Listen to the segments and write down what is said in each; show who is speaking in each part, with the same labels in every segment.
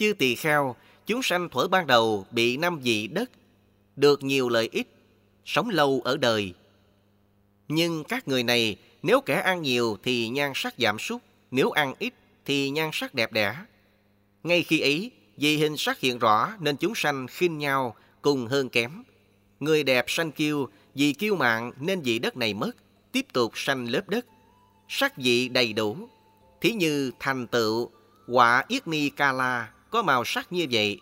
Speaker 1: Chư tỳ kheo, chúng sanh thuở ban đầu bị năm vị đất, được nhiều lợi ích, sống lâu ở đời. Nhưng các người này, nếu kẻ ăn nhiều thì nhan sắc giảm sút, nếu ăn ít thì nhan sắc đẹp đẽ. Ngay khi ấy, vì hình sắc hiện rõ nên chúng sanh khinh nhau cùng hơn kém. Người đẹp sanh kiêu, vì kiêu mạng nên vị đất này mất, tiếp tục sanh lớp đất. Sắc vị đầy đủ, thí như thành tựu, quả yết ni ca la có màu sắc như vậy.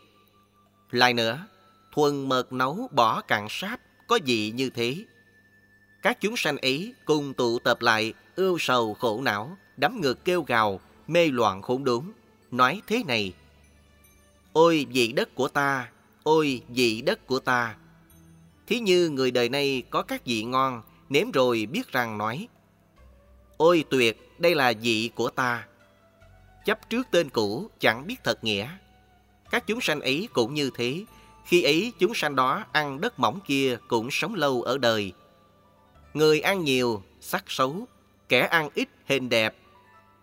Speaker 1: Lại nữa, thuần mật nấu bỏ cạn sáp có gì như thế. Các chúng sanh ấy cùng tụ tập lại, ưu sầu khổ não, đắm ngược kêu gào, mê loạn khốn đốn, nói thế này. Ôi vị đất của ta, ôi vị đất của ta. Thí như người đời nay có các vị ngon, nếm rồi biết rằng nói. Ôi tuyệt, đây là vị của ta. Chấp trước tên cũ, chẳng biết thật nghĩa. Các chúng sanh ấy cũng như thế, khi ấy chúng sanh đó ăn đất mỏng kia cũng sống lâu ở đời. Người ăn nhiều, sắc xấu, kẻ ăn ít, hình đẹp.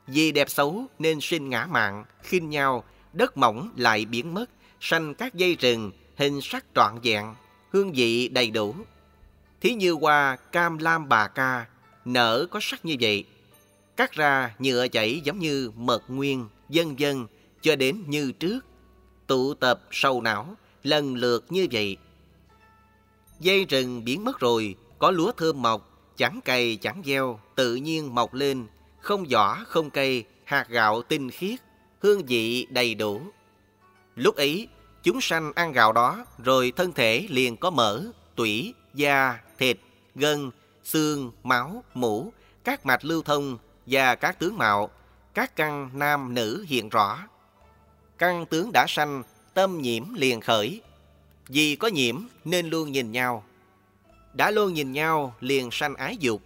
Speaker 1: Vì đẹp xấu nên sinh ngã mạng, khinh nhau, đất mỏng lại biến mất, sanh các dây rừng, hình sắc trọn vẹn, hương vị đầy đủ. Thí như hoa cam lam bà ca, nở có sắc như vậy. Cắt ra nhựa chảy giống như mật nguyên, dân dân, cho đến như trước. Tụ tập sâu não, lần lượt như vậy. Dây rừng biến mất rồi, có lúa thơm mọc, chẳng cày chẳng gieo, tự nhiên mọc lên, không vỏ không cây, hạt gạo tinh khiết, hương vị đầy đủ. Lúc ấy, chúng sanh ăn gạo đó, rồi thân thể liền có mỡ, tủy, da, thịt, gân, xương, máu, mũ, các mạch lưu thông và các tướng mạo, các căn nam nữ hiện rõ. Căn tướng đã sanh, tâm nhiễm liền khởi. Vì có nhiễm nên luôn nhìn nhau. Đã luôn nhìn nhau liền sanh ái dục.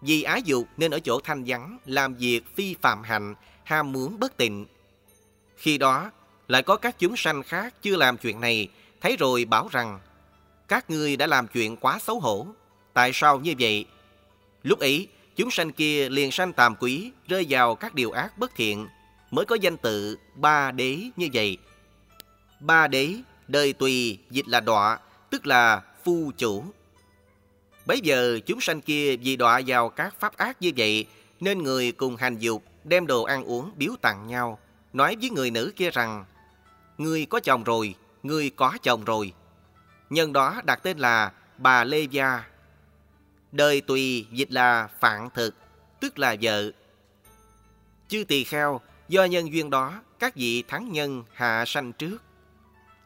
Speaker 1: Vì ái dục nên ở chỗ thanh vắng, làm việc phi phạm hạnh, ham muốn bất tịnh. Khi đó, lại có các chúng sanh khác chưa làm chuyện này, thấy rồi bảo rằng, các ngươi đã làm chuyện quá xấu hổ. Tại sao như vậy? Lúc ấy, chúng sanh kia liền sanh tàm quý, rơi vào các điều ác bất thiện, mới có danh tự ba đế như vậy. Ba đế, đời tùy, dịch là đọa, tức là phu chủ. Bấy giờ chúng sanh kia vì đọa vào các pháp ác như vậy, nên người cùng hành dục, đem đồ ăn uống biếu tặng nhau, nói với người nữ kia rằng, Ngươi có chồng rồi, ngươi có chồng rồi. Nhân đó đặt tên là bà Lê Gia. Đời tùy dịch là phạn thực, tức là vợ. Chư tỳ kheo, do nhân duyên đó, các vị thắng nhân hạ sanh trước.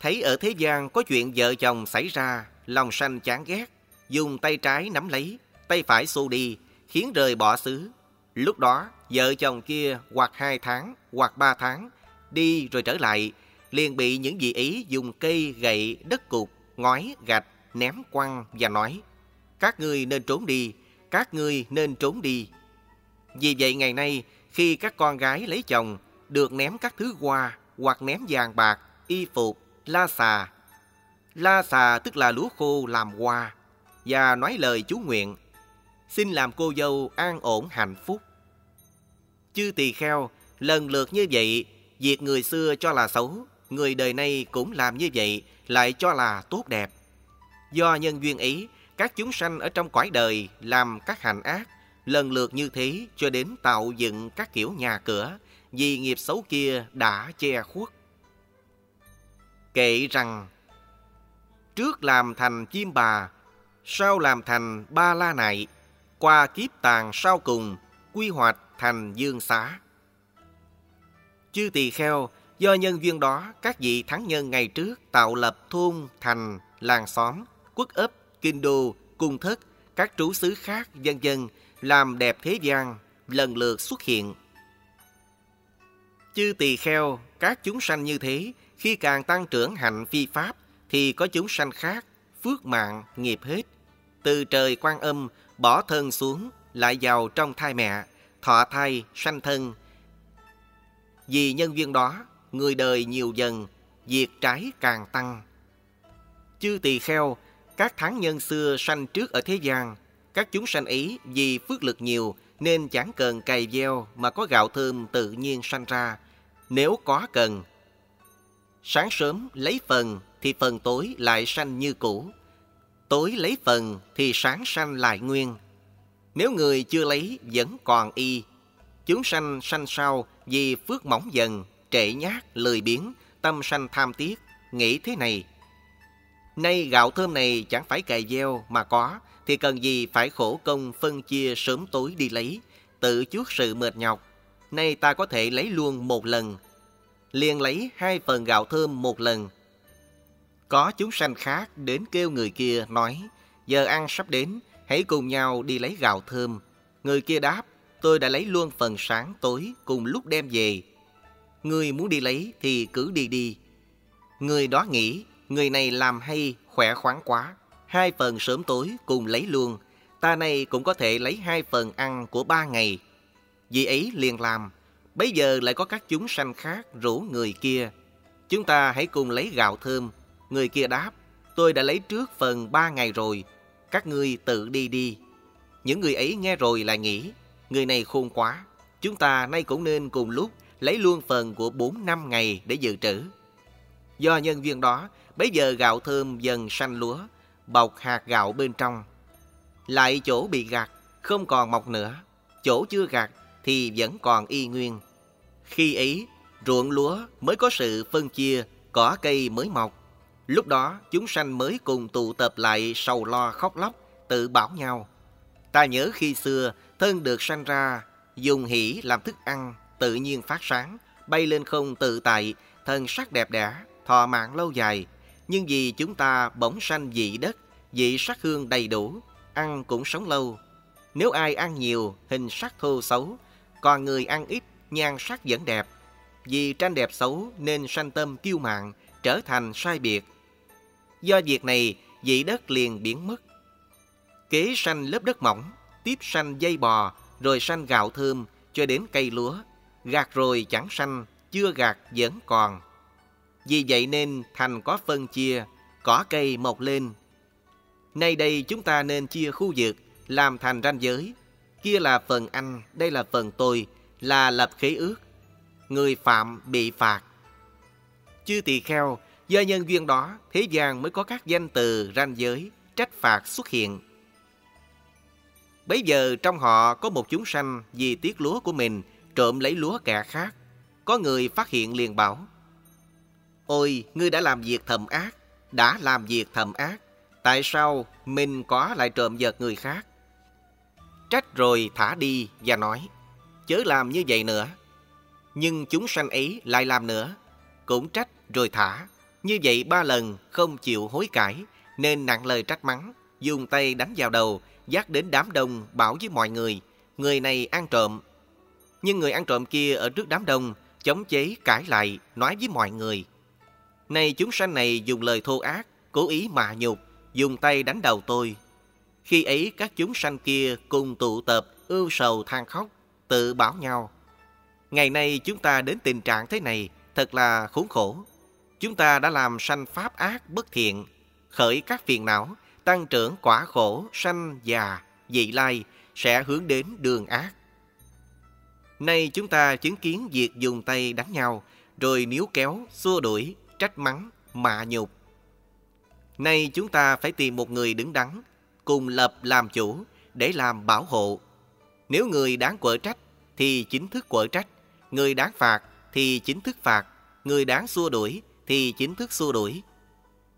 Speaker 1: Thấy ở thế gian có chuyện vợ chồng xảy ra, lòng sanh chán ghét, dùng tay trái nắm lấy, tay phải xô đi, khiến rời bỏ xứ. Lúc đó, vợ chồng kia hoặc hai tháng, hoặc ba tháng, đi rồi trở lại, liền bị những vị ý dùng cây, gậy, đất cục, ngói, gạch, ném quăng và nói Các ngươi nên trốn đi, các ngươi nên trốn đi. Vì vậy ngày nay, khi các con gái lấy chồng, được ném các thứ hoa hoặc ném vàng bạc, y phục, la xà. La xà tức là lúa khô làm hoa và nói lời chú nguyện. Xin làm cô dâu an ổn hạnh phúc. Chư tỳ kheo, lần lượt như vậy, việc người xưa cho là xấu, người đời nay cũng làm như vậy, lại cho là tốt đẹp. Do nhân duyên ấy, các chúng sanh ở trong cõi đời làm các hành ác, lần lượt như thế cho đến tạo dựng các kiểu nhà cửa, vì nghiệp xấu kia đã che khuất. kể rằng, trước làm thành chim bà, sau làm thành ba la nại, qua kiếp tàn sau cùng, quy hoạch thành dương xá. Chư tỳ kheo, do nhân duyên đó, các vị thắng nhân ngày trước tạo lập thôn, thành, làng xóm, quốc ấp, kinh đô, cung thất, các trú xứ khác, dân dân làm đẹp thế gian, lần lượt xuất hiện. Chư tỳ kheo, các chúng sanh như thế, khi càng tăng trưởng hạnh phi pháp, thì có chúng sanh khác, phước mạng, nghiệp hết. Từ trời quan âm, bỏ thân xuống, lại vào trong thai mẹ, thọ thai, sanh thân. Vì nhân viên đó, người đời nhiều dần, việc trái càng tăng. Chư tỳ kheo, các tháng nhân xưa sanh trước ở thế gian, các chúng sanh ấy vì phước lực nhiều nên chẳng cần cày gieo mà có gạo thơm tự nhiên sanh ra, nếu có cần. Sáng sớm lấy phần thì phần tối lại sanh như cũ. Tối lấy phần thì sáng sanh lại nguyên. Nếu người chưa lấy vẫn còn y. Chúng sanh sanh sau vì phước mỏng dần, trễ nhát, lười biếng, tâm sanh tham tiếc, nghĩ thế này. Nay gạo thơm này chẳng phải cày gieo mà có, thì cần gì phải khổ công phân chia sớm tối đi lấy, tự chuốc sự mệt nhọc. Nay ta có thể lấy luôn một lần, liền lấy hai phần gạo thơm một lần. Có chúng sanh khác đến kêu người kia nói, giờ ăn sắp đến, hãy cùng nhau đi lấy gạo thơm. Người kia đáp, tôi đã lấy luôn phần sáng tối cùng lúc đem về. Người muốn đi lấy thì cứ đi đi. Người đó nghĩ, người này làm hay, khỏe khoắn quá. Hai phần sớm tối cùng lấy luôn. Ta này cũng có thể lấy hai phần ăn của ba ngày. Vì ấy liền làm. Bây giờ lại có các chúng sanh khác rủ người kia. Chúng ta hãy cùng lấy gạo thơm. Người kia đáp, tôi đã lấy trước phần ba ngày rồi. Các ngươi tự đi đi. Những người ấy nghe rồi lại nghĩ, người này khôn quá. Chúng ta nay cũng nên cùng lúc lấy luôn phần của 4 năm ngày để dự trữ. Do nhân viên đó, bây giờ gạo thơm dần xanh lúa, bọc hạt gạo bên trong. Lại chỗ bị gạt, không còn mọc nữa. Chỗ chưa gạt thì vẫn còn y nguyên. Khi ấy, ruộng lúa mới có sự phân chia, cỏ cây mới mọc. Lúc đó, chúng sanh mới cùng tụ tập lại sầu lo khóc lóc, tự bảo nhau. Ta nhớ khi xưa, thân được sanh ra, dùng hỷ làm thức ăn, tự nhiên phát sáng, bay lên không tự tại, thân sắc đẹp đẽ, thọ mạng lâu dài. Nhưng vì chúng ta bỗng sanh dị đất, dị sắc hương đầy đủ, ăn cũng sống lâu. Nếu ai ăn nhiều, hình sắc thô xấu, còn người ăn ít, nhan sắc vẫn đẹp. Vì tranh đẹp xấu nên sanh tâm kiêu mạn, trở thành sai biệt. Do việc này, dị đất liền biến mất. Kế sanh lớp đất mỏng, tiếp sanh dây bò, rồi sanh gạo thơm, cho đến cây lúa. Gạt rồi chẳng sanh, chưa gạt vẫn còn. Vì vậy nên thành có phân chia, cỏ cây mọc lên. Nay đây chúng ta nên chia khu vực, làm thành ranh giới. Kia là phần anh, đây là phần tôi, là lập khế ước. Người phạm bị phạt. Chư tỳ kheo, do nhân duyên đó, thế gian mới có các danh từ ranh giới, trách phạt xuất hiện. Bấy giờ trong họ có một chúng sanh vì tiếc lúa của mình trộm lấy lúa kẻ khác. Có người phát hiện liền bảo, Ôi, ngươi đã làm việc thầm ác, đã làm việc thầm ác, tại sao mình có lại trộm giật người khác? Trách rồi thả đi và nói, chớ làm như vậy nữa. Nhưng chúng sanh ấy lại làm nữa, cũng trách rồi thả. Như vậy ba lần không chịu hối cải, nên nặng lời trách mắng, dùng tay đánh vào đầu, dắt đến đám đông bảo với mọi người, người này ăn trộm. Nhưng người ăn trộm kia ở trước đám đông, chống chế cãi lại, nói với mọi người. Này chúng sanh này dùng lời thô ác, cố ý mà nhục, dùng tay đánh đầu tôi. Khi ấy các chúng sanh kia cùng tụ tập, ưu sầu than khóc, tự bảo nhau. Ngày nay chúng ta đến tình trạng thế này, thật là khốn khổ. Chúng ta đã làm sanh pháp ác bất thiện, khởi các phiền não, tăng trưởng quả khổ, sanh già, dị lai, sẽ hướng đến đường ác. Nay chúng ta chứng kiến việc dùng tay đánh nhau, rồi níu kéo, xua đuổi, trách mắng, mạ nhục. Nay chúng ta phải tìm một người đứng đắn, cùng lập làm chủ để làm bảo hộ. Nếu người đáng quở trách thì chính thức quở trách, người đáng phạt thì chính thức phạt, người đáng xua đuổi thì chính thức xua đuổi.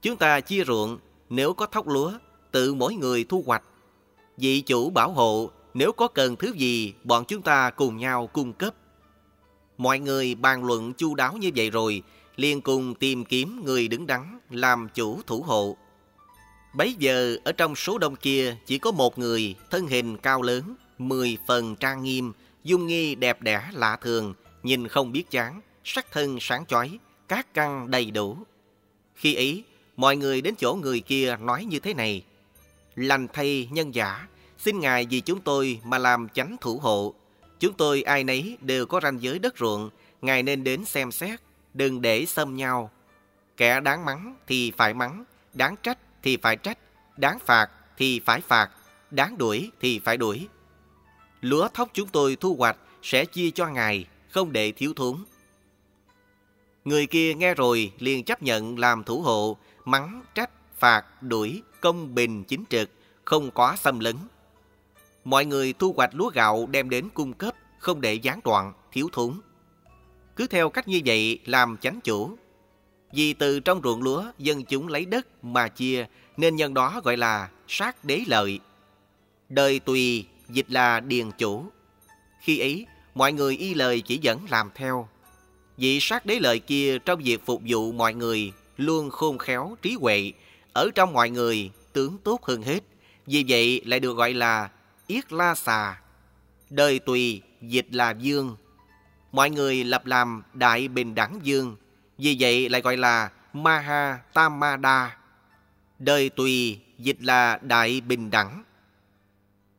Speaker 1: Chúng ta chia ruộng, nếu có thóc lúa, tự mỗi người thu hoạch. Vị chủ bảo hộ, nếu có cần thứ gì, bọn chúng ta cùng nhau cung cấp. Mọi người bàn luận chu đáo như vậy rồi, liền cùng tìm kiếm người đứng đắn làm chủ thủ hộ. Bấy giờ ở trong số đông kia chỉ có một người thân hình cao lớn, mười phần trang nghiêm, dung nghi đẹp đẽ lạ thường, nhìn không biết chán, sắc thân sáng chói, các căn đầy đủ. Khi ấy, mọi người đến chỗ người kia nói như thế này. Lành thay nhân giả, xin Ngài vì chúng tôi mà làm chánh thủ hộ. Chúng tôi ai nấy đều có ranh giới đất ruộng, Ngài nên đến xem xét, đừng để xâm nhau. Kẻ đáng mắng thì phải mắng, đáng trách thì phải trách, đáng phạt thì phải phạt, đáng đuổi thì phải đuổi. Lúa thóc chúng tôi thu hoạch sẽ chia cho Ngài, không để thiếu thốn. Người kia nghe rồi liền chấp nhận làm thủ hộ, mắng, trách, phạt, đuổi, công bình chính trực, không quá xâm lấn. Mọi người thu hoạch lúa gạo đem đến cung cấp, không để gián đoạn, thiếu thốn. Cứ theo cách như vậy làm chánh chủ. Vì từ trong ruộng lúa dân chúng lấy đất mà chia nên nhân đó gọi là sát đế lợi. Đời tùy dịch là điền chủ. Khi ấy, mọi người y lời chỉ dẫn làm theo. Vị sát đế lợi kia trong việc phục vụ mọi người luôn khôn khéo, trí huệ, ở trong mọi người tướng tốt hơn hết. Vì vậy lại được gọi là Yết La Xà. Đời tùy dịch là dương. Mọi người lập làm Đại Bình Đẳng Dương. Vì vậy lại gọi là Maha Tamada. Đời tùy dịch là Đại Bình Đẳng.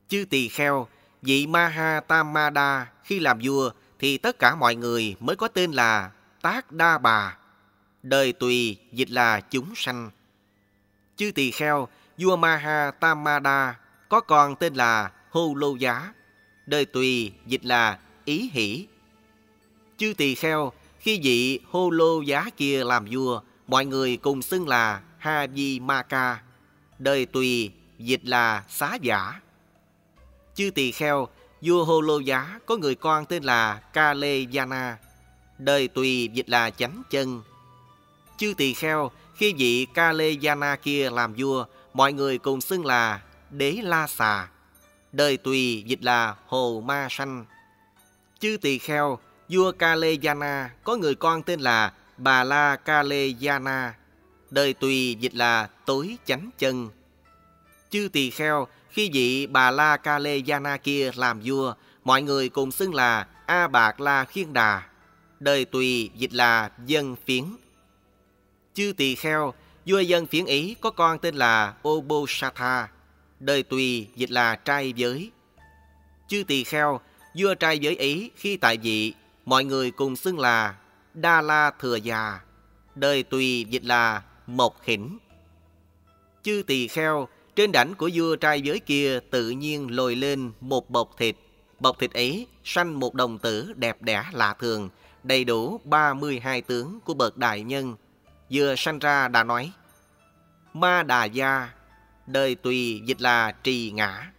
Speaker 1: Chư tỳ kheo, vị Maha Tamada khi làm vua thì tất cả mọi người mới có tên là Tác Đa Bà. Đời tùy dịch là chúng sanh. Chư tỳ kheo, vua Maha Tamada có con tên là Hô Lô Giá. Đời tùy dịch là ý hỷ. Chư tỳ kheo, khi vị Hô Lô Giá kia làm vua, mọi người cùng xưng là Ha Di Ma Ca. Đời tùy dịch là xá giả. Chư tỳ kheo, vua Hô Lô Giá có người con tên là Ca Lê Yana. Đời tùy dịch là chánh chân. Chư tỳ kheo, khi vị Ca Lê Yana kia làm vua, mọi người cùng xưng là Đế La Xà. Đời tùy dịch là Hồ Ma Sanh. Chư tỳ kheo, vua Kaleyana có người con tên là Bà La Kaleyana, Đời tùy dịch là tối chánh chân. Chư tỳ kheo, khi vị bà La Kaleyana kia làm vua, mọi người cùng xưng là A Bạc La Khiên Đà. Đời tùy dịch là dân phiến. Chư tỳ kheo, vua dân phiến Ý có con tên là Obosatha. Đời tùy dịch là trai giới. Chư tỳ kheo, vua trai giới Ý khi tại vị, mọi người cùng xưng là Đa La Thừa Già. Đời tùy dịch là Mộc Khỉnh. Chư tỳ kheo, trên đảnh của vua trai giới kia tự nhiên lồi lên một bọc thịt. Bọc thịt ấy sanh một đồng tử đẹp đẽ lạ thường, đầy đủ 32 tướng của bậc đại nhân. Vừa sanh ra đã nói, Ma Đà Gia, đời tùy dịch là trì ngã.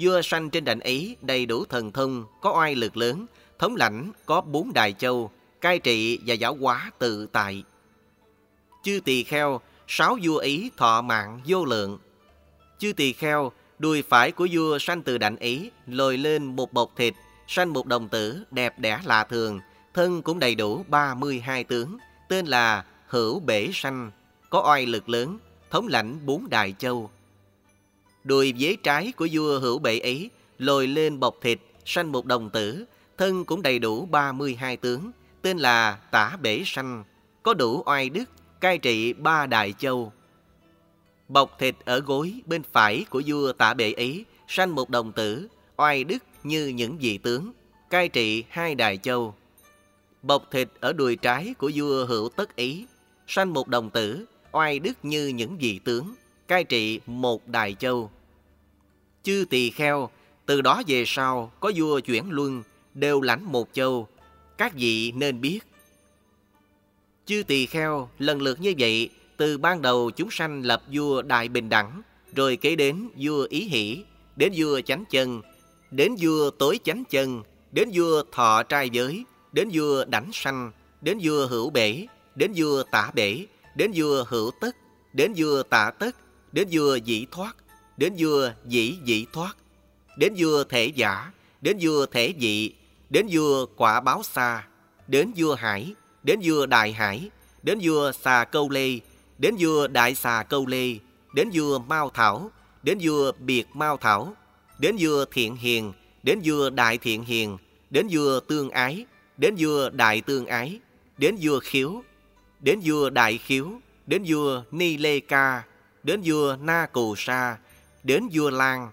Speaker 1: Vua sanh trên đảnh ấy đầy đủ thần thông, có oai lực lớn, thống lãnh có bốn đài châu, cai trị và giáo hóa tự tại. Chư tỳ kheo, sáu vua ý thọ mạng vô lượng. Chư tỳ kheo, đuôi phải của vua sanh từ đảnh ý, lồi lên một bọc thịt, sanh một đồng tử đẹp đẽ lạ thường, thân cũng đầy đủ 32 tướng, tên là Hữu Bể Sanh, có oai lực lớn, thống lãnh bốn đại châu. Đùi vế trái của vua Hữu Bể ấy lồi lên bọc thịt, sanh một đồng tử, thân cũng đầy đủ 32 tướng, tên là Tả Bể Sanh, có đủ oai đức, cai trị ba đại châu. Bọc thịt ở gối bên phải của vua Tả Bể ấy sanh một đồng tử, oai đức như những vị tướng, cai trị hai đại châu. Bọc thịt ở đùi trái của vua Hữu Tất Ý sanh một đồng tử, oai đức như những vị tướng, cai trị một đại châu. Chư tỳ kheo, từ đó về sau có vua chuyển luân, đều lãnh một châu, các vị nên biết. Chư tỳ kheo lần lượt như vậy, từ ban đầu chúng sanh lập vua Đại Bình Đẳng, rồi kế đến vua Ý Hỷ, đến vua Chánh Chân, đến vua Tối Chánh Chân, đến vua Thọ Trai Giới, đến vua Đảnh Sanh, đến vua Hữu Bể, đến vua Tả Bể, đến vua Hữu Tất, đến vua Tả Tất, đến vua Dĩ Thoát, đến vua Dĩ Dĩ Thoát, đến vua Thể Giả, đến vua Thể Dị, đến vua Quả Báo Xa, đến vua Hải, đến vua Đại Hải, đến vua Xà Câu Lê, đến vua Đại Xà Câu Lê, đến vua Mao Thảo, đến vua Biệt Mao Thảo, đến vua Thiện Hiền, đến vua Đại Thiện Hiền, đến vua Tương Ái, đến vua Đại Tương Ái, đến vua Khiếu, đến vua Đại Khiếu, đến vua Ni Lê Ca, đến vua Na Cù Sa, đến vua Lan,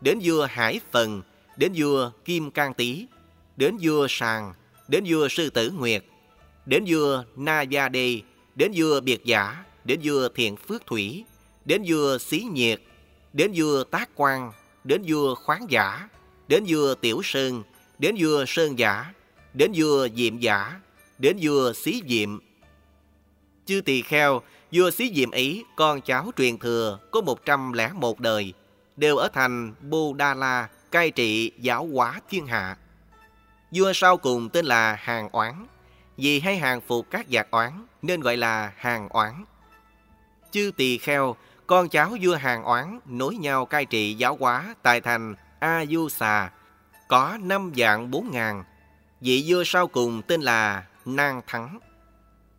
Speaker 1: đến vua Hải Phần, đến vua Kim can Tý, đến vua Sàng, đến vua Sư Tử Nguyệt, đến vua Na Gia đi, đến vua Biệt Giả, đến vua Thiện Phước Thủy, đến vua Xí Nhiệt, đến vua Tác Quang, đến vua Khoáng Giả, đến vua Tiểu Sơn, đến vua Sơn Giả, đến vua Diệm Giả, đến vua Xí Diệm. Chư tỳ kheo, vua Xí Diệm ấy, con cháu truyền thừa có 101 đời, đều ở thành Bồ Đa La, cai trị giáo hóa thiên hạ. Vua sau cùng tên là Hàng Oán, vì hay hàng phục các giặc oán nên gọi là Hàng Oán. Chư tỳ kheo, con cháu vua Hàng Oán nối nhau cai trị giáo hóa tại thành A Du Xà, có năm dạng bốn ngàn. Vị vua sau cùng tên là Nang Thắng.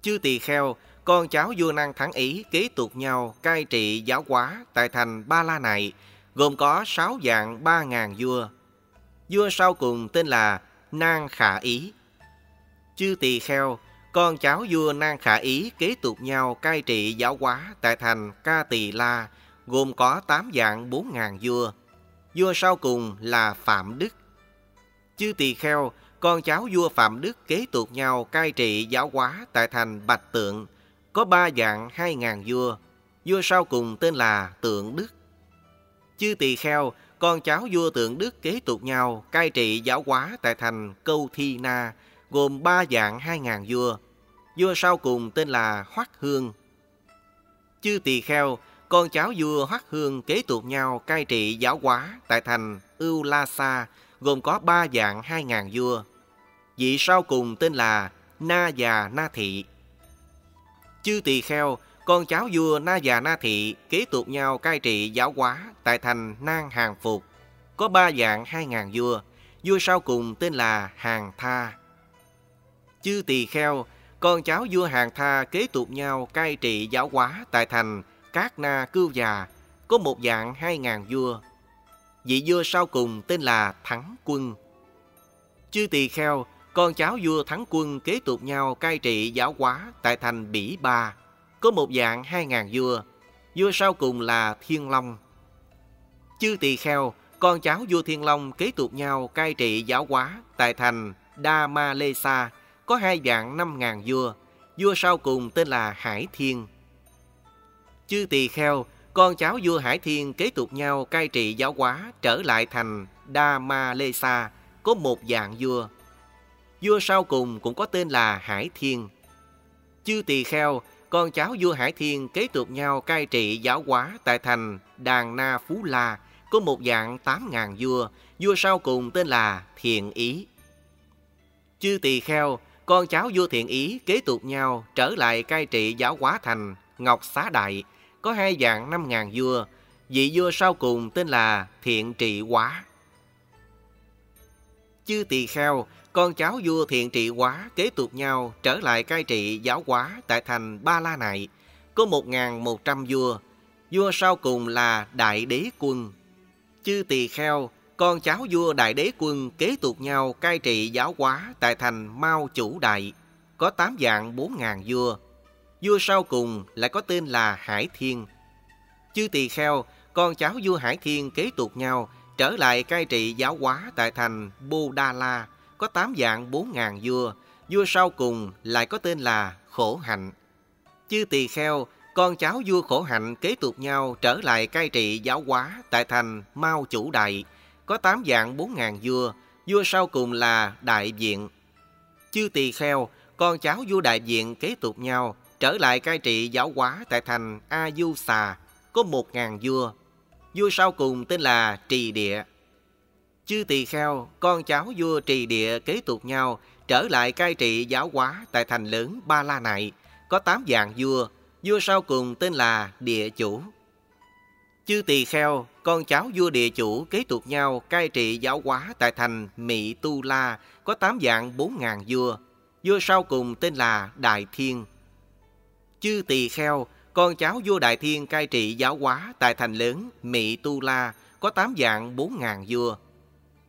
Speaker 1: Chư tỳ kheo, con cháu vua Nang Thắng ý kế tục nhau cai trị giáo hóa tại thành Ba La này, gồm có sáu dạng ba ngàn vua. Vua sau cùng tên là Nang Khả Ý. Chư tỳ kheo, con cháu vua Nang Khả Ý kế tục nhau cai trị giáo hóa tại thành Ca Tỳ La, gồm có tám dạng bốn ngàn vua. Vua sau cùng là Phạm Đức. Chư tỳ kheo, con cháu vua Phạm Đức kế tục nhau cai trị giáo hóa tại thành Bạch Tượng, có ba dạng hai ngàn vua. Vua sau cùng tên là Tượng Đức. Chư tỳ kheo, con cháu vua Tượng Đức kế tục nhau cai trị giáo hóa tại thành Câu Thi Na, gồm ba dạng hai ngàn vua. Vua sau cùng tên là Hoắc Hương. Chư tỳ kheo, con cháu vua Hoắc Hương kế tục nhau cai trị giáo hóa tại thành Ưu La Sa, gồm có ba dạng hai ngàn vua. Vị sau cùng tên là Na Già Na Thị. Chư tỳ kheo, con cháu vua Na Già Na Thị kế tục nhau cai trị giáo hóa tại thành Nang Hàng Phục, có ba dạng hai ngàn vua. Vua sau cùng tên là Hàng Tha. Chư tỳ kheo, con cháu vua Hàng Tha kế tục nhau cai trị giáo hóa tại thành Cát Na Cưu Già, có một dạng hai ngàn vua. Vị vua sau cùng tên là Thắng Quân. Chư tỳ kheo, con cháu vua Thắng Quân kế tục nhau cai trị giáo hóa tại thành Bỉ Ba, có một dạng hai ngàn vua. Vua sau cùng là Thiên Long. Chư tỳ kheo, con cháu vua Thiên Long kế tục nhau cai trị giáo hóa tại thành Đa Ma Lê Sa, có hai dạng năm ngàn vua. Vua sau cùng tên là Hải Thiên. Chư tỳ kheo, con cháu vua Hải Thiên kế tục nhau cai trị giáo hóa trở lại thành Đa Ma Lê Sa, có một dạng vua. Vua sau cùng cũng có tên là Hải Thiên. Chư tỳ kheo, con cháu vua Hải Thiên kế tục nhau cai trị giáo hóa tại thành Đàn Na Phú La, có một dạng tám ngàn vua. Vua sau cùng tên là Thiện Ý. Chư tỳ kheo, con cháu vua Thiện Ý kế tục nhau trở lại cai trị giáo hóa thành Ngọc Xá Đại, có hai dạng năm ngàn vua. Vị vua sau cùng tên là Thiện Trị Quá. Chư tỳ kheo, con cháu vua Thiện Trị Quá kế tục nhau trở lại cai trị giáo hóa tại thành Ba La này có một ngàn một trăm vua. Vua sau cùng là Đại Đế Quân. Chư tỳ kheo, con cháu vua Đại Đế Quân kế tục nhau cai trị giáo hóa tại thành Mao Chủ Đại, có tám dạng bốn ngàn vua. Vua sau cùng lại có tên là Hải Thiên. Chư tỳ kheo, con cháu vua Hải Thiên kế tục nhau trở lại cai trị giáo hóa tại thành Bô Đa La, có tám dạng bốn ngàn vua. Vua sau cùng lại có tên là Khổ Hạnh. Chư tỳ kheo, con cháu vua Khổ Hạnh kế tục nhau trở lại cai trị giáo hóa tại thành Mao Chủ Đại, có tám dạng bốn ngàn vua. Vua sau cùng là Đại Diện. Chư tỳ kheo, con cháu vua Đại Diện kế tục nhau trở lại cai trị giáo hóa tại thành A Du Xà, có một ngàn vua. Vua sau cùng tên là Trì Địa. Chư tỳ kheo, con cháu vua Trì Địa kế tục nhau trở lại cai trị giáo hóa tại thành lớn Ba La này, có tám dạng vua. Vua sau cùng tên là Địa Chủ. Chư tỳ kheo, con cháu vua địa chủ kế tục nhau cai trị giáo hóa tại thành Mị Tu La, có tám dạng bốn ngàn vua. Vua sau cùng tên là Đại Thiên. Chư tỳ kheo, con cháu vua Đại Thiên cai trị giáo hóa tại thành lớn Mị Tu La, có tám dạng bốn ngàn vua.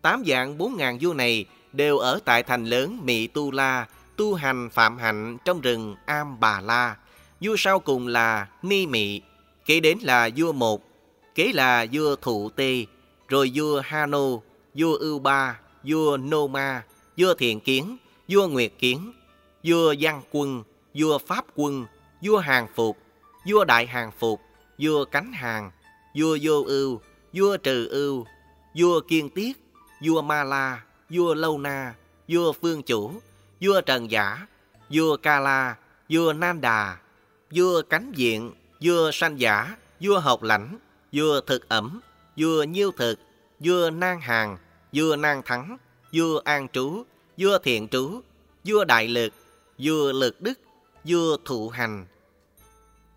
Speaker 1: Tám dạng bốn ngàn vua này đều ở tại thành lớn Mị Tu La, tu hành phạm hạnh trong rừng Am Bà La. Vua sau cùng là Ni Mị, kế đến là vua một, kế là vua Thụ Tê, rồi vua Hano, vua Ưu Ba, vua Nô Ma, vua Thiện Kiến, vua Nguyệt Kiến, vua Văn Quân, vua Pháp Quân, vua Hàng Phục, vua Đại Hàng Phục, vua Cánh Hàng, vua Vô Ưu, vua Trừ Ưu, vua Kiên Tiết, vua Ma La, vua Lâu Na, vua Phương Chủ, vua Trần Giả, vua Ca La, vua nam Đà, vua Cánh Diện, vua Sanh Giả, vua Học Lãnh, vua Thực Ẩm, vua Nhiêu Thực, vua Nan Hàng, vua Nan Thắng, vua An Trú, vua Thiện Trú, vua Đại Lực, vua Lực Đức, vua Thụ Hành.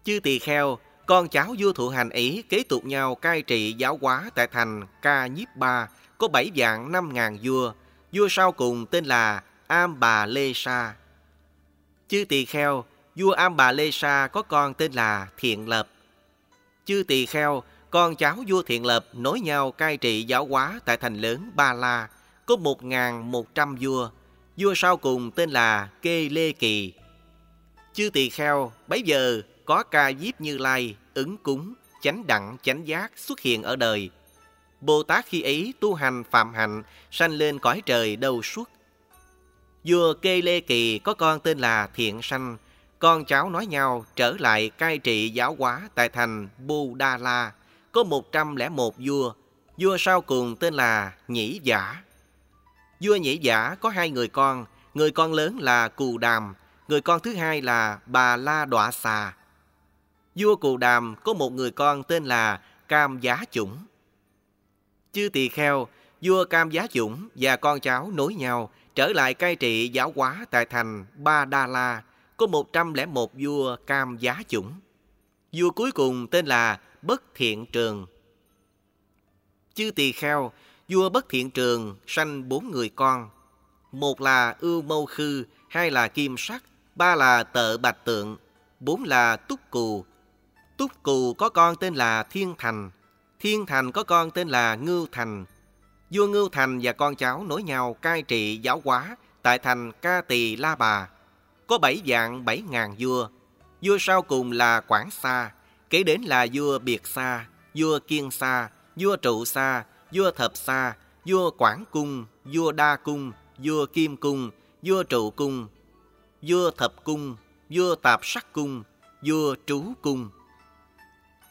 Speaker 1: Chư tỳ kheo, con cháu vua Thụ Hành ý kế tục nhau cai trị giáo hóa tại thành Ca Nhiếp Ba, có bảy vạn năm ngàn vua. Vua sau cùng tên là Am Bà Lê Sa. Chư tỳ kheo, vua Am Bà Lê Sa có con tên là Thiện Lập. Chư tỳ kheo, con cháu vua Thiện Lập nối nhau cai trị giáo hóa tại thành lớn Ba La, có một ngàn một trăm vua. Vua sau cùng tên là Kê Lê Kỳ. Chư tỳ kheo, bấy giờ có ca diếp như lai, ứng cúng, chánh đặng, chánh giác xuất hiện ở đời. Bồ Tát khi ấy tu hành phạm hạnh, sanh lên cõi trời đầu suốt. Vua Kê Lê Kỳ có con tên là Thiện Sanh, con cháu nói nhau trở lại cai trị giáo hóa tại thành Bù Đa La, có 101 vua, vua sau cùng tên là Nhĩ Giả. Vua Nhĩ Giả có hai người con, người con lớn là Cù Đàm, người con thứ hai là Bà La Đọa Xà. Vua Cù Đàm có một người con tên là Cam Giá Chủng. Chư tỳ kheo, vua Cam Giá Chủng và con cháu nối nhau trở lại cai trị giáo hóa tại thành Ba Đa La, có 101 vua Cam Giá Chủng. Vua cuối cùng tên là Bất Thiện Trường. Chư tỳ kheo, vua Bất Thiện Trường sanh bốn người con. Một là Ưu Mâu Khư, hai là Kim Sắc, ba là Tợ Bạch Tượng, bốn là Túc Cù. Túc Cù có con tên là Thiên Thành, Thiên Thành có con tên là Ngưu Thành. Vua Ngưu Thành và con cháu nối nhau cai trị giáo hóa tại thành Ca Tỳ La Bà. Có bảy dạng bảy ngàn vua. Vua sau cùng là Quảng Sa, kể đến là vua Biệt Sa, vua Kiên Sa, vua Trụ Sa, vua Thập Sa, vua Quảng Cung, vua Đa Cung, vua Kim Cung, vua Trụ Cung, vua Thập Cung, vua Tạp Sắc Cung, vua Trú Cung.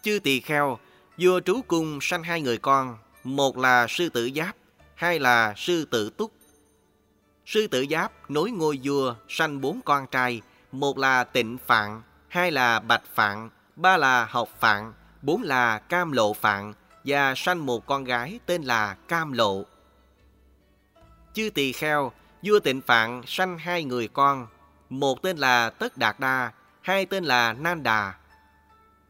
Speaker 1: Chư tỳ kheo, vua Trú Cung sanh hai người con, một là sư tử Giáp, hai là sư tử Túc. Sư tử Giáp nối ngôi vua sanh bốn con trai, một là Tịnh Phạn, hai là Bạch Phạn, ba là Học Phạn, bốn là Cam Lộ Phạn và sanh một con gái tên là Cam Lộ. Chư tỳ kheo, vua Tịnh Phạn sanh hai người con, một tên là Tất Đạt Đa, hai tên là Nan Đà.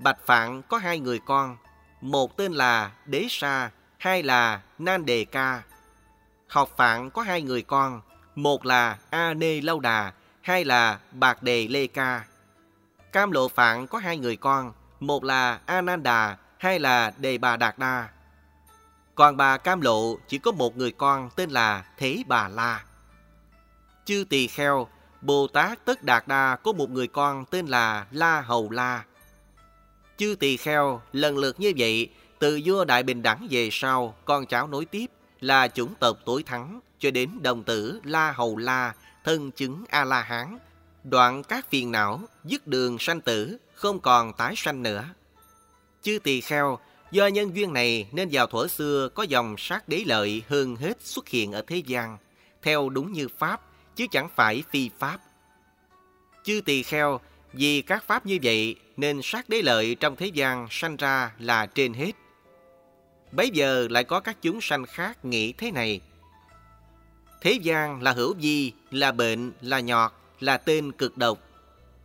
Speaker 1: Bạch Phạn có hai người con, một tên là Đế Sa, hai là Nan Đề Ca. Học Phạn có hai người con, một là A Nê Lâu Đà, hai là Bạc Đề Lê Ca. Cam Lộ Phạn có hai người con, một là A Nan Đà, hai là Đề Bà Đạt Đa. Còn bà Cam Lộ chỉ có một người con tên là Thế Bà La. Chư Tỳ Kheo, Bồ Tát Tất Đạt Đa có một người con tên là La Hầu La. Chư Tỳ Kheo lần lượt như vậy, từ vua Đại Bình Đẳng về sau, con cháu nối tiếp là chủng tộc tối thắng cho đến đồng tử La Hầu La, thân chứng A-la-hán, đoạn các phiền não, dứt đường sanh tử, không còn tái sanh nữa. Chư tỳ kheo, do nhân duyên này nên vào thuở xưa có dòng sát đế lợi hơn hết xuất hiện ở thế gian, theo đúng như Pháp, chứ chẳng phải phi Pháp. Chư tỳ kheo, vì các Pháp như vậy nên sát đế lợi trong thế gian sanh ra là trên hết. Bấy giờ lại có các chúng sanh khác nghĩ thế này. Thế gian là hữu vi, là bệnh, là nhọt, là tên cực độc.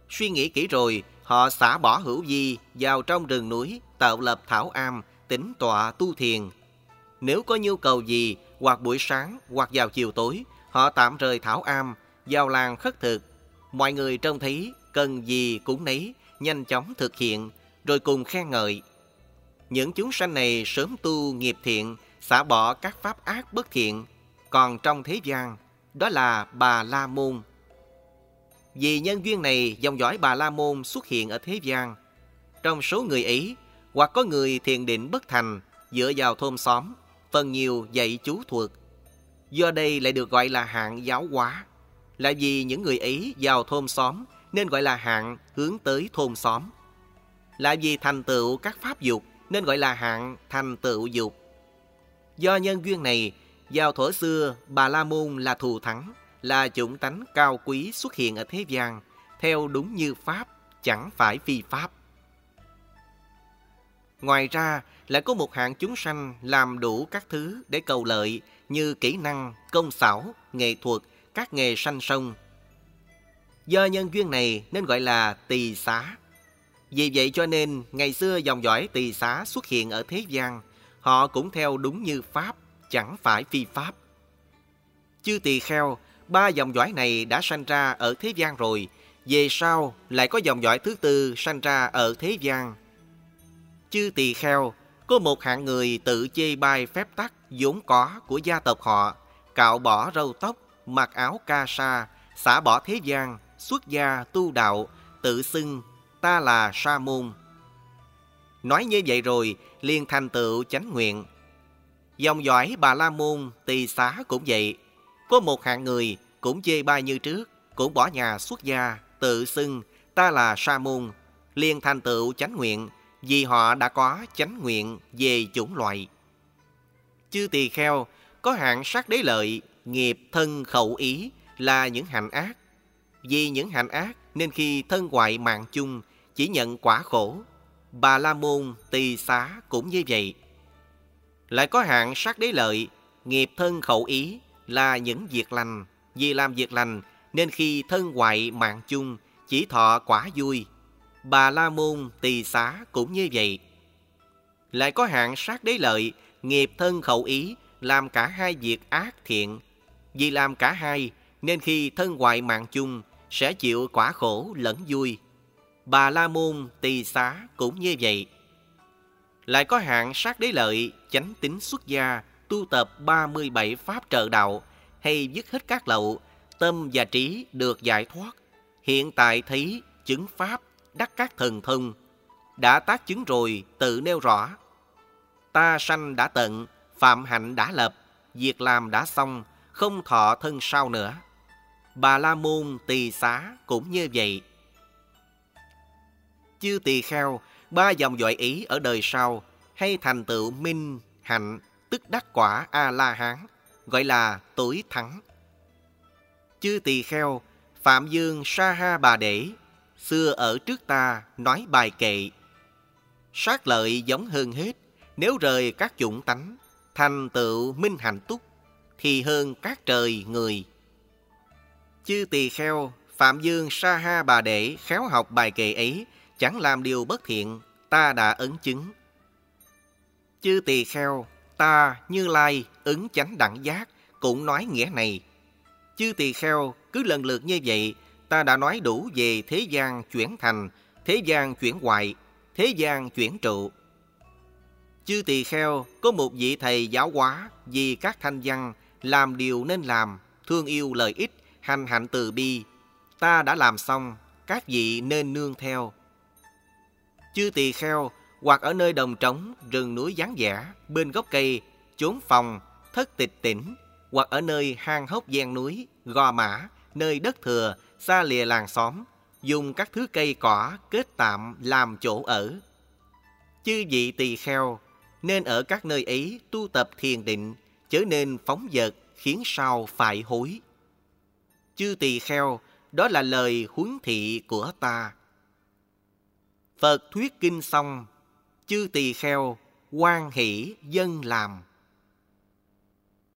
Speaker 1: Suy nghĩ kỹ rồi, họ xả bỏ hữu vi vào trong rừng núi, tạo lập thảo am, tính tọa tu thiền. Nếu có nhu cầu gì, hoặc buổi sáng, hoặc vào chiều tối, họ tạm rời thảo am, vào làng khất thực. Mọi người trông thấy cần gì cũng nấy, nhanh chóng thực hiện, rồi cùng khen ngợi. Những chúng sanh này sớm tu nghiệp thiện, xả bỏ các pháp ác bất thiện, còn trong thế gian, đó là Bà La Môn. Vì nhân duyên này, dòng dõi Bà La Môn xuất hiện ở thế gian. Trong số người ấy, hoặc có người thiền định bất thành, dựa vào thôn xóm, phần nhiều dạy chú thuật. Do đây lại được gọi là hạng giáo hóa. Là vì những người ấy vào thôn xóm nên gọi là hạng hướng tới thôn xóm. Là vì thành tựu các pháp dục nên gọi là hạng thành tựu dục. Do nhân duyên này, vào thuở xưa Bà La Môn là thù thắng, là chủng tánh cao quý xuất hiện ở thế gian, theo đúng như Pháp, chẳng phải phi Pháp. Ngoài ra, lại có một hạng chúng sanh làm đủ các thứ để cầu lợi như kỹ năng, công xảo, nghệ thuật, các nghề sanh sông. Do nhân duyên này nên gọi là tỳ xá. Vì vậy cho nên ngày xưa dòng dõi tỳ xá xuất hiện ở thế gian, họ cũng theo đúng như Pháp, chẳng phải phi Pháp. Chư tỳ kheo, ba dòng dõi này đã sanh ra ở thế gian rồi, về sau lại có dòng dõi thứ tư sanh ra ở thế gian. Chư tỳ kheo, có một hạng người tự chê bai phép tắc vốn có của gia tộc họ, cạo bỏ râu tóc, mặc áo ca sa, xả bỏ thế gian, xuất gia tu đạo, tự xưng ta là sa môn. Nói như vậy rồi, liền thành tựu chánh nguyện. Dòng dõi bà la môn, tỳ xá cũng vậy. Có một hạng người cũng chê bai như trước, cũng bỏ nhà xuất gia, tự xưng ta là sa môn, liền thành tựu chánh nguyện, vì họ đã có chánh nguyện về chủng loại. Chư tỳ kheo có hạng sát đế lợi, nghiệp thân khẩu ý là những hạnh ác. Vì những hành ác nên khi thân hoại mạng chung chỉ nhận quả khổ. Bà La Môn, tỳ xá cũng như vậy. Lại có hạng sát đế lợi, nghiệp thân khẩu ý là những việc lành. Vì làm việc lành nên khi thân hoại mạng chung chỉ thọ quả vui. Bà La Môn, tỳ xá cũng như vậy. Lại có hạng sát đế lợi, nghiệp thân khẩu ý làm cả hai việc ác thiện. Vì làm cả hai nên khi thân hoại mạng chung sẽ chịu quả khổ lẫn vui. Bà La Môn, Tỳ Xá cũng như vậy. Lại có hạng sát đế lợi, chánh tính xuất gia, tu tập 37 pháp trợ đạo, hay dứt hết các lậu, tâm và trí được giải thoát. Hiện tại thấy chứng pháp, đắc các thần thông, đã tác chứng rồi tự nêu rõ. Ta sanh đã tận, phạm hạnh đã lập, việc làm đã xong, không thọ thân sau nữa. Bà La Môn tỳ xá cũng như vậy. Chư tỳ kheo, ba dòng dõi ý ở đời sau, hay thành tựu minh, hạnh, tức đắc quả A-la-hán, gọi là tối thắng. Chư tỳ kheo, Phạm Dương Sa Ha Bà đệ xưa ở trước ta nói bài kệ. Sát lợi giống hơn hết, nếu rời các chủng tánh, thành tựu minh hạnh túc, thì hơn các trời người. Chư tỳ kheo, Phạm Dương Sa Ha Bà Đệ khéo học bài kệ ấy, chẳng làm điều bất thiện, ta đã ấn chứng. Chư tỳ kheo, ta như lai ứng chánh đẳng giác, cũng nói nghĩa này. Chư tỳ kheo, cứ lần lượt như vậy, ta đã nói đủ về thế gian chuyển thành, thế gian chuyển hoại, thế gian chuyển trụ. Chư tỳ kheo có một vị thầy giáo hóa vì các thanh văn làm điều nên làm, thương yêu lợi ích, hành hạnh từ bi. Ta đã làm xong, các vị nên nương theo. Chư tỳ kheo hoặc ở nơi đồng trống, rừng núi vắng vẻ, bên gốc cây, chốn phòng, thất tịch tỉnh, hoặc ở nơi hang hốc gian núi, gò mã, nơi đất thừa, xa lìa làng xóm, dùng các thứ cây cỏ kết tạm làm chỗ ở. Chư vị tỳ kheo nên ở các nơi ấy tu tập thiền định, chớ nên phóng dật khiến sau phải hối. Chư tỳ kheo, đó là lời huấn thị của ta. Phật thuyết kinh xong, chư tỳ kheo, quan hỷ dân làm.